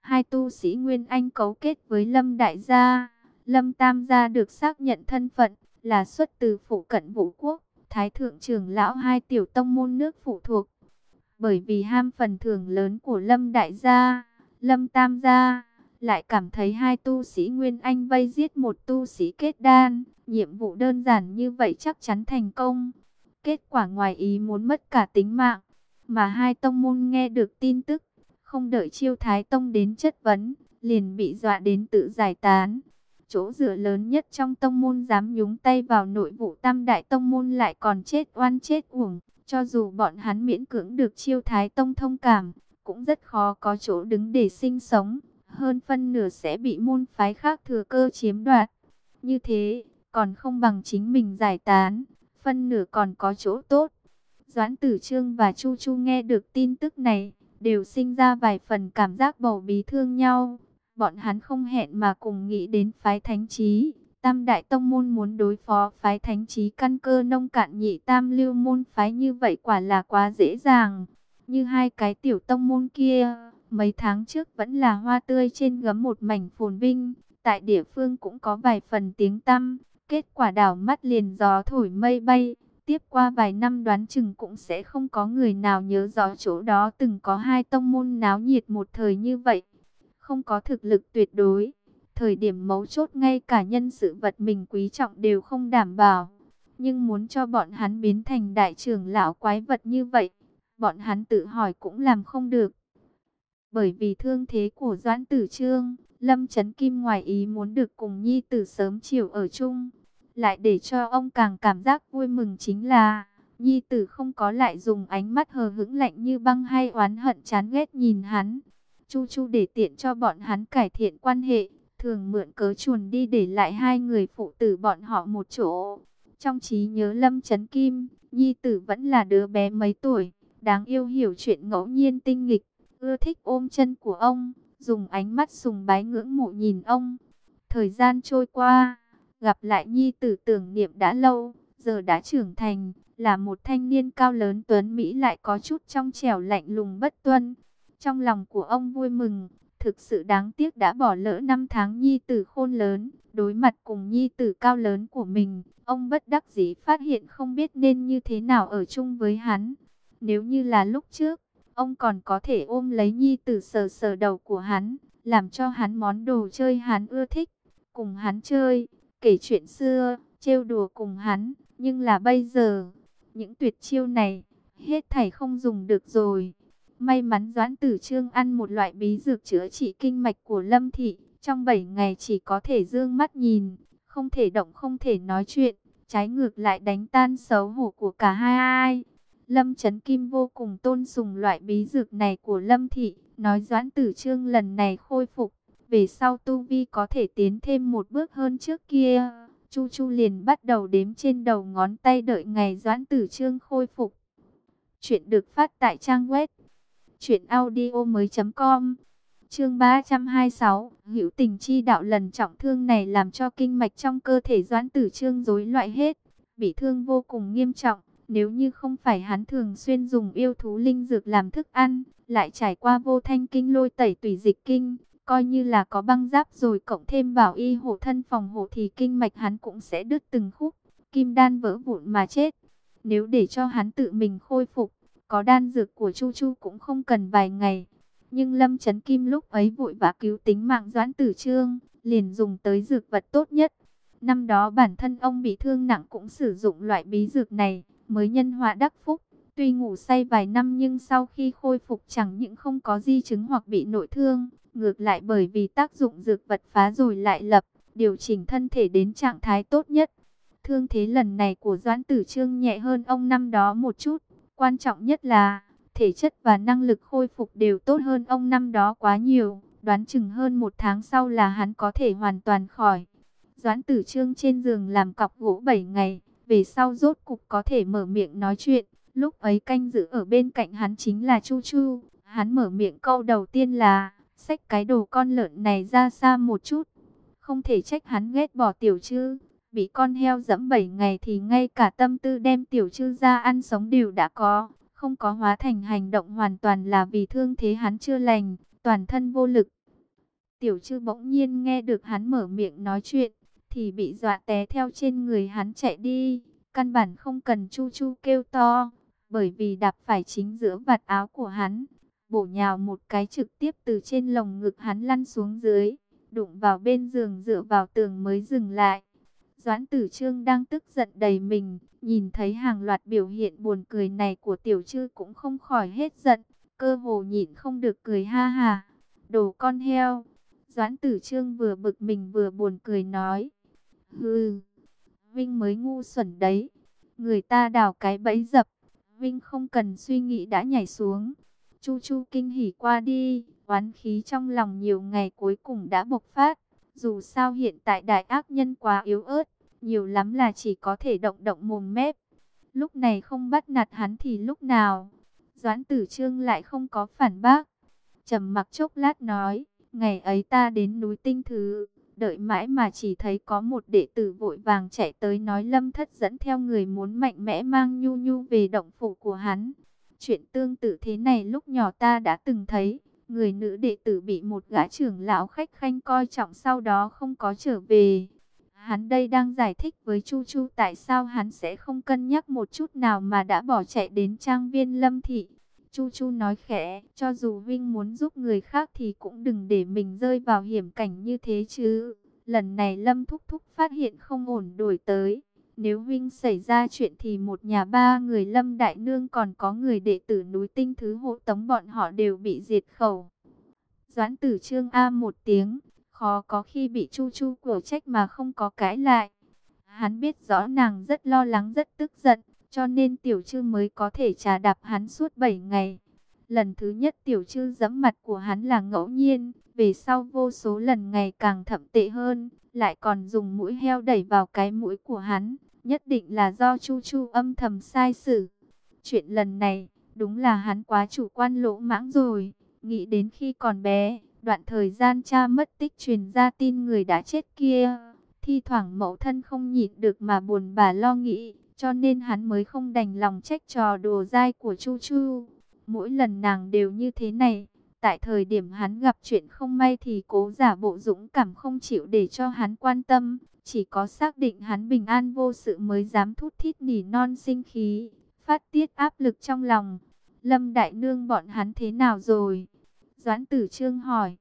Hai tu sĩ Nguyên Anh cấu kết với Lâm Đại Gia. Lâm Tam Gia được xác nhận thân phận là xuất từ phủ cận vũ quốc. Thái thượng trưởng lão hai tiểu tông môn nước phụ thuộc bởi vì ham phần thưởng lớn của Lâm Đại Gia, Lâm Tam Gia, lại cảm thấy hai tu sĩ Nguyên Anh vây giết một tu sĩ kết đan, nhiệm vụ đơn giản như vậy chắc chắn thành công. Kết quả ngoài ý muốn mất cả tính mạng, mà hai tông môn nghe được tin tức, không đợi chiêu thái tông đến chất vấn, liền bị dọa đến tự giải tán. Chỗ dựa lớn nhất trong tông môn dám nhúng tay vào nội vụ tam đại tông môn lại còn chết oan chết uổng. Cho dù bọn hắn miễn cưỡng được chiêu thái tông thông cảm, cũng rất khó có chỗ đứng để sinh sống. Hơn phân nửa sẽ bị môn phái khác thừa cơ chiếm đoạt. Như thế, còn không bằng chính mình giải tán, phân nửa còn có chỗ tốt. Doãn Tử Trương và Chu Chu nghe được tin tức này, đều sinh ra vài phần cảm giác bầu bí thương nhau. Bọn hắn không hẹn mà cùng nghĩ đến phái thánh trí. Tam Đại Tông Môn muốn đối phó phái thánh trí căn cơ nông cạn nhị tam lưu môn phái như vậy quả là quá dễ dàng. Như hai cái tiểu tông môn kia, mấy tháng trước vẫn là hoa tươi trên gấm một mảnh phồn vinh, tại địa phương cũng có vài phần tiếng tăm, kết quả đảo mắt liền gió thổi mây bay. Tiếp qua vài năm đoán chừng cũng sẽ không có người nào nhớ rõ chỗ đó từng có hai tông môn náo nhiệt một thời như vậy. Không có thực lực tuyệt đối Thời điểm mấu chốt ngay cả nhân sự vật mình quý trọng đều không đảm bảo. Nhưng muốn cho bọn hắn biến thành đại trưởng lão quái vật như vậy, bọn hắn tự hỏi cũng làm không được. Bởi vì thương thế của Doãn Tử Trương, Lâm Trấn Kim ngoài ý muốn được cùng Nhi Tử sớm chiều ở chung. Lại để cho ông càng cảm giác vui mừng chính là, Nhi Tử không có lại dùng ánh mắt hờ hững lạnh như băng hay oán hận chán ghét nhìn hắn. Chu Chu để tiện cho bọn hắn cải thiện quan hệ, thường mượn cớ chuồn đi để lại hai người phụ tử bọn họ một chỗ. Trong trí nhớ Lâm Trấn Kim, Nhi tử vẫn là đứa bé mấy tuổi, đáng yêu hiểu chuyện ngẫu nhiên tinh nghịch, ưa thích ôm chân của ông, dùng ánh mắt sùng bái ngưỡng mộ nhìn ông. Thời gian trôi qua, gặp lại Nhi tử tưởng niệm đã lâu, giờ đã trưởng thành, là một thanh niên cao lớn tuấn Mỹ lại có chút trong trẻo lạnh lùng bất tuân. Trong lòng của ông vui mừng, thực sự đáng tiếc đã bỏ lỡ năm tháng Nhi tử khôn lớn, đối mặt cùng Nhi tử cao lớn của mình, ông bất đắc dĩ phát hiện không biết nên như thế nào ở chung với hắn. Nếu như là lúc trước, ông còn có thể ôm lấy Nhi tử sờ sờ đầu của hắn, làm cho hắn món đồ chơi hắn ưa thích, cùng hắn chơi, kể chuyện xưa, trêu đùa cùng hắn, nhưng là bây giờ, những tuyệt chiêu này, hết thảy không dùng được rồi. May mắn Doãn Tử Trương ăn một loại bí dược chữa trị kinh mạch của Lâm Thị, trong 7 ngày chỉ có thể dương mắt nhìn, không thể động không thể nói chuyện, trái ngược lại đánh tan xấu hổ của cả hai ai. Lâm Trấn Kim vô cùng tôn sùng loại bí dược này của Lâm Thị, nói Doãn Tử Trương lần này khôi phục, về sau Tu Vi có thể tiến thêm một bước hơn trước kia. Chu Chu liền bắt đầu đếm trên đầu ngón tay đợi ngày Doãn Tử Trương khôi phục. Chuyện được phát tại trang web truyệnaudiomoi.com. Chương 326, Hữu Tình chi đạo lần trọng thương này làm cho kinh mạch trong cơ thể Doãn Tử Trương rối loạn hết, bị thương vô cùng nghiêm trọng, nếu như không phải hắn thường xuyên dùng yêu thú linh dược làm thức ăn, lại trải qua vô thanh kinh lôi tẩy tùy dịch kinh, coi như là có băng giáp rồi cộng thêm bảo y hộ thân phòng hộ thì kinh mạch hắn cũng sẽ đứt từng khúc, kim đan vỡ vụn mà chết. Nếu để cho hắn tự mình khôi phục, có đan dược của Chu Chu cũng không cần vài ngày. Nhưng Lâm Trấn Kim lúc ấy vội vã cứu tính mạng Doãn Tử Trương, liền dùng tới dược vật tốt nhất. Năm đó bản thân ông bị thương nặng cũng sử dụng loại bí dược này, mới nhân họa đắc phúc. Tuy ngủ say vài năm nhưng sau khi khôi phục chẳng những không có di chứng hoặc bị nội thương, ngược lại bởi vì tác dụng dược vật phá rồi lại lập, điều chỉnh thân thể đến trạng thái tốt nhất. Thương thế lần này của Doãn Tử Trương nhẹ hơn ông năm đó một chút, quan trọng nhất là thể chất và năng lực khôi phục đều tốt hơn ông năm đó quá nhiều, đoán chừng hơn một tháng sau là hắn có thể hoàn toàn khỏi. Doãn Tử Trương trên giường làm cọc gỗ 7 ngày, về sau rốt cục có thể mở miệng nói chuyện, lúc ấy canh giữ ở bên cạnh hắn chính là Chu Chu, hắn mở miệng câu đầu tiên là xách cái đồ con lợn này ra xa một chút. Không thể trách hắn ghét bỏ tiểu chứ bị con heo dẫm 7 ngày thì ngay cả tâm tư đem tiểu chư ra ăn sống đều đã có, không có hóa thành hành động hoàn toàn là vì thương thế hắn chưa lành, toàn thân vô lực. Tiểu chư bỗng nhiên nghe được hắn mở miệng nói chuyện, thì bị dọa té theo trên người hắn chạy đi, căn bản không cần chu chu kêu to, bởi vì đạp phải chính giữa vạt áo của hắn bổ nhào một cái trực tiếp từ trên lồng ngực hắn lăn xuống dưới, đụng vào bên giường dựa vào tường mới dừng lại. Doãn tử trương đang tức giận đầy mình, nhìn thấy hàng loạt biểu hiện buồn cười này của tiểu trư cũng không khỏi hết giận, cơ hồ nhịn không được cười ha ha. Đồ con heo, Doãn tử trương vừa bực mình vừa buồn cười nói. Hừ, Vinh mới ngu xuẩn đấy, người ta đào cái bẫy dập, Vinh không cần suy nghĩ đã nhảy xuống. Chu Chu kinh hỉ qua đi, oán khí trong lòng nhiều ngày cuối cùng đã bộc phát. Dù sao hiện tại đại ác nhân quá yếu ớt, nhiều lắm là chỉ có thể động động mồm mép. Lúc này không bắt nạt hắn thì lúc nào? Doãn tử trương lại không có phản bác. trầm mặc chốc lát nói, ngày ấy ta đến núi tinh thứ, đợi mãi mà chỉ thấy có một đệ tử vội vàng chạy tới nói lâm thất dẫn theo người muốn mạnh mẽ mang nhu nhu về động phủ của hắn. Chuyện tương tự thế này lúc nhỏ ta đã từng thấy, người nữ đệ tử bị một gã trưởng lão khách khanh coi trọng sau đó không có trở về. Hắn đây đang giải thích với Chu Chu tại sao hắn sẽ không cân nhắc một chút nào mà đã bỏ chạy đến trang viên lâm thị. Chu Chu nói khẽ, cho dù Vinh muốn giúp người khác thì cũng đừng để mình rơi vào hiểm cảnh như thế chứ. Lần này Lâm Thúc Thúc phát hiện không ổn đổi tới. Nếu Vinh xảy ra chuyện thì một nhà ba người Lâm Đại Nương còn có người đệ tử núi tinh thứ hộ tống bọn họ đều bị diệt khẩu. Doãn tử trương A một tiếng, khó có khi bị chu chu cổ trách mà không có cãi lại. Hắn biết rõ nàng rất lo lắng rất tức giận, cho nên tiểu chư mới có thể trà đạp hắn suốt 7 ngày. Lần thứ nhất tiểu chư giẫm mặt của hắn là ngẫu nhiên, về sau vô số lần ngày càng thậm tệ hơn, lại còn dùng mũi heo đẩy vào cái mũi của hắn, nhất định là do Chu Chu âm thầm sai sử Chuyện lần này, đúng là hắn quá chủ quan lỗ mãng rồi, nghĩ đến khi còn bé, đoạn thời gian cha mất tích truyền ra tin người đã chết kia, thi thoảng mẫu thân không nhịn được mà buồn bà lo nghĩ, cho nên hắn mới không đành lòng trách trò đồ dai của Chu Chu. Mỗi lần nàng đều như thế này, tại thời điểm hắn gặp chuyện không may thì cố giả bộ dũng cảm không chịu để cho hắn quan tâm, chỉ có xác định hắn bình an vô sự mới dám thút thít nỉ non sinh khí, phát tiết áp lực trong lòng. Lâm Đại Nương bọn hắn thế nào rồi? Doãn Tử Trương hỏi.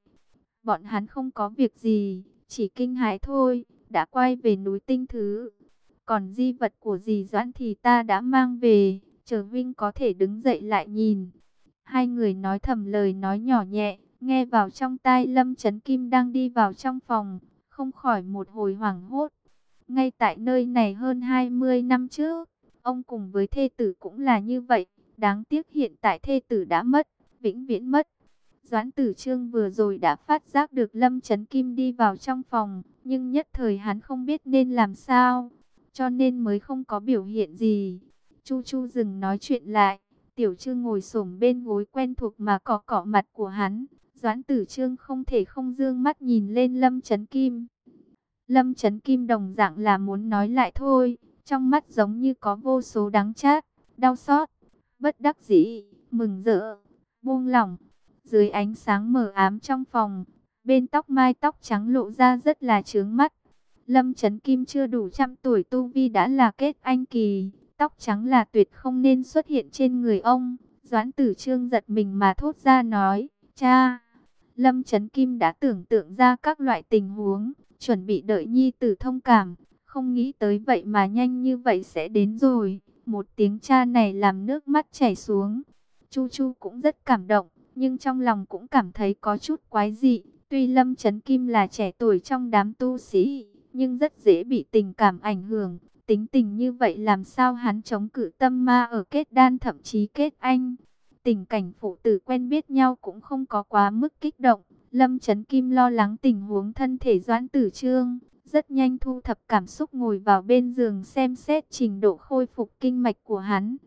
Bọn hắn không có việc gì, chỉ kinh hãi thôi, đã quay về núi Tinh Thứ. Còn di vật của dì Doãn thì ta đã mang về, chờ Vinh có thể đứng dậy lại nhìn. Hai người nói thầm lời nói nhỏ nhẹ, nghe vào trong tai Lâm Trấn Kim đang đi vào trong phòng, không khỏi một hồi hoảng hốt. Ngay tại nơi này hơn 20 năm trước, ông cùng với thê tử cũng là như vậy, đáng tiếc hiện tại thê tử đã mất, vĩnh viễn mất. Doãn tử trương vừa rồi đã phát giác được Lâm Trấn Kim đi vào trong phòng, nhưng nhất thời hắn không biết nên làm sao, cho nên mới không có biểu hiện gì. Chu Chu dừng nói chuyện lại, tiểu trương ngồi xổm bên gối quen thuộc mà cọ cọ mặt của hắn. Doãn tử trương không thể không dương mắt nhìn lên Lâm Trấn Kim. Lâm Trấn Kim đồng dạng là muốn nói lại thôi, trong mắt giống như có vô số đắng chát, đau xót, bất đắc dĩ, mừng rỡ, buông lỏng. Dưới ánh sáng mờ ám trong phòng, bên tóc mai tóc trắng lộ ra rất là trướng mắt. Lâm Trấn Kim chưa đủ trăm tuổi tu vi đã là kết anh kỳ, tóc trắng là tuyệt không nên xuất hiện trên người ông. Doãn tử trương giật mình mà thốt ra nói, cha, Lâm Trấn Kim đã tưởng tượng ra các loại tình huống, chuẩn bị đợi nhi tử thông cảm, không nghĩ tới vậy mà nhanh như vậy sẽ đến rồi. Một tiếng cha này làm nước mắt chảy xuống. Chu Chu cũng rất cảm động, nhưng trong lòng cũng cảm thấy có chút quái dị. Tuy Lâm Trấn Kim là trẻ tuổi trong đám tu sĩ, nhưng rất dễ bị tình cảm ảnh hưởng. Tính tình như vậy làm sao hắn chống cự tâm ma ở kết đan thậm chí kết anh. Tình cảnh phụ tử quen biết nhau cũng không có quá mức kích động. Lâm Trấn Kim lo lắng tình huống thân thể doãn tử trương. Rất nhanh thu thập cảm xúc ngồi vào bên giường xem xét trình độ khôi phục kinh mạch của hắn.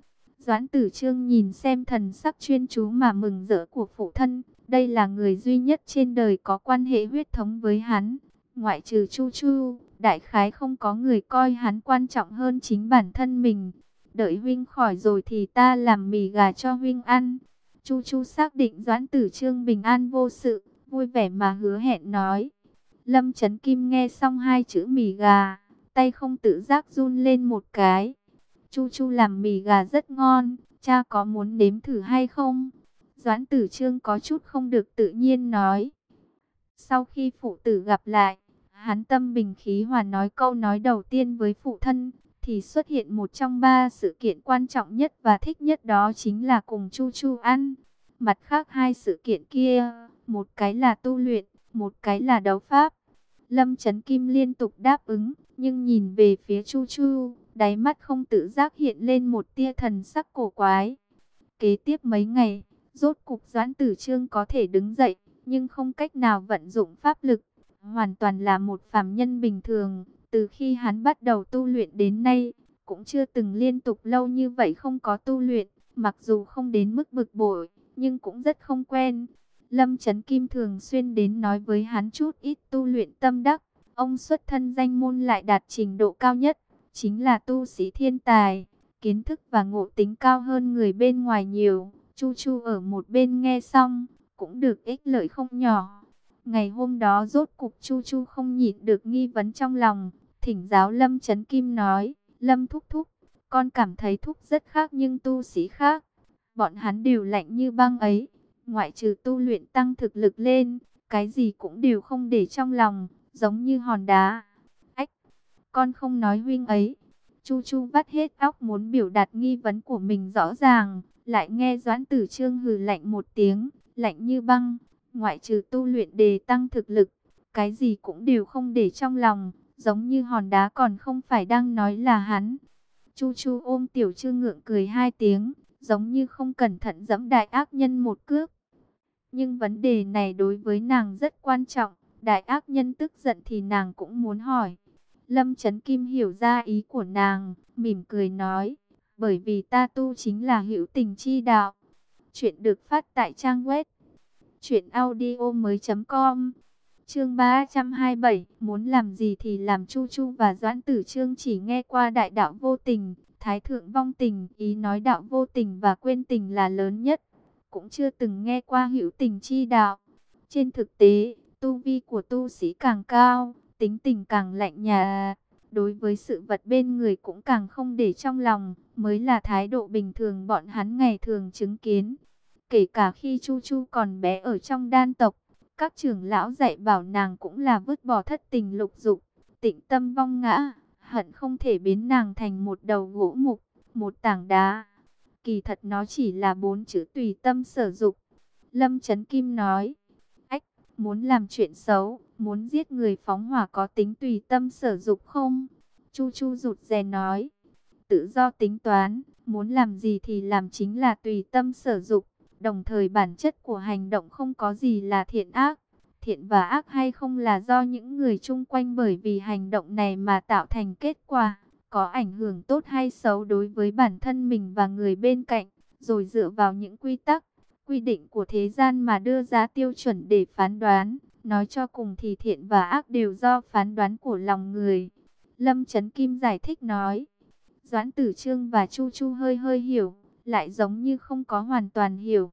Doãn tử trương nhìn xem thần sắc chuyên chú mà mừng rỡ của phụ thân. Đây là người duy nhất trên đời có quan hệ huyết thống với hắn. Ngoại trừ Chu Chu, đại khái không có người coi hắn quan trọng hơn chính bản thân mình. Đợi huynh khỏi rồi thì ta làm mì gà cho huynh ăn. Chu Chu xác định Doãn Tử Trương bình an vô sự, vui vẻ mà hứa hẹn nói. Lâm Trấn Kim nghe xong hai chữ mì gà, tay không tự giác run lên một cái. Chu Chu làm mì gà rất ngon, cha có muốn nếm thử hay không? Doãn Tử Trương có chút không được tự nhiên nói. Sau khi phụ tử gặp lại, hắn tâm bình khí hòa nói câu nói đầu tiên với phụ thân, thì xuất hiện một trong ba sự kiện quan trọng nhất và thích nhất đó chính là cùng Chu Chu ăn. Mặt khác hai sự kiện kia, một cái là tu luyện, một cái là đấu pháp. Lâm Trấn Kim liên tục đáp ứng, nhưng nhìn về phía Chu Chu, đáy mắt không tự giác hiện lên một tia thần sắc cổ quái. Kế tiếp mấy ngày, rốt cục Doãn Tử Trương có thể đứng dậy, nhưng không cách nào vận dụng pháp lực, hoàn toàn là một phàm nhân bình thường. Từ khi hắn bắt đầu tu luyện đến nay, cũng chưa từng liên tục lâu như vậy không có tu luyện, mặc dù không đến mức bực bội, nhưng cũng rất không quen. Lâm Trấn Kim thường xuyên đến nói với hắn chút ít tu luyện tâm đắc, ông xuất thân danh môn lại đạt trình độ cao nhất, chính là tu sĩ thiên tài, kiến thức và ngộ tính cao hơn người bên ngoài nhiều. Chu Chu ở một bên nghe xong, cũng được ích lợi không nhỏ. Ngày hôm đó rốt cục Chu Chu không nhịn được nghi vấn trong lòng, thỉnh giáo Lâm Trấn Kim nói, Lâm thúc thúc, con cảm thấy thúc rất khác nhưng tu sĩ khác. Bọn hắn đều lạnh như băng ấy, ngoại trừ tu luyện tăng thực lực lên, cái gì cũng đều không để trong lòng, giống như hòn đá. Con không nói huynh ấy. Chu Chu vắt hết óc muốn biểu đạt nghi vấn của mình rõ ràng, lại nghe Doãn Tử Trương hừ lạnh một tiếng, lạnh như băng, ngoại trừ tu luyện đề tăng thực lực, cái gì cũng đều không để trong lòng, giống như hòn đá còn không phải đang nói là hắn. Chu Chu ôm Tiểu Trương ngượng cười hai tiếng, giống như không cẩn thận dẫm đại ác nhân một cước. Nhưng vấn đề này đối với nàng rất quan trọng, đại ác nhân tức giận thì nàng cũng muốn hỏi. Lâm Trấn Kim hiểu ra ý của nàng, mỉm cười nói, bởi vì ta tu chính là hữu tình chi đạo. Chuyện được phát tại trang web truyệnaudiomoi.com. Chương 327, muốn làm gì thì làm Chu Chu và Doãn Tử Trương chỉ nghe qua đại đạo vô tình, thái thượng vong tình, ý nói đạo vô tình và quên tình là lớn nhất, cũng chưa từng nghe qua hữu tình chi đạo. Trên thực tế, tu vi của tu sĩ càng cao, tính tình càng lạnh nhà, đối với sự vật bên người cũng càng không để trong lòng, mới là thái độ bình thường bọn hắn ngày thường chứng kiến. Kể cả khi Chu Chu còn bé ở trong đan tộc, các trưởng lão dạy bảo nàng cũng là vứt bỏ thất tình lục dục, tịnh tâm vong ngã, hận không thể biến nàng thành một đầu gỗ mục, một tảng đá. Kỳ thật nó chỉ là bốn chữ tùy tâm sở dục. Lâm Trấn Kim nói, muốn làm chuyện xấu, muốn giết người phóng hỏa có tính tùy tâm sở dục không? Chu Chu rụt rè nói, tự do tính toán, muốn làm gì thì làm chính là tùy tâm sở dục. Đồng thời bản chất của hành động không có gì là thiện ác. Thiện và ác hay không là do những người chung quanh bởi vì hành động này mà tạo thành kết quả. Có ảnh hưởng tốt hay xấu đối với bản thân mình và người bên cạnh. Rồi dựa vào những quy tắc, quy định của thế gian mà đưa ra tiêu chuẩn để phán đoán. Nói cho cùng thì thiện và ác đều do phán đoán của lòng người. Lâm Trấn Kim giải thích nói. Doãn Tử Trương và Chu Chu hơi hơi hiểu, lại giống như không có hoàn toàn hiểu.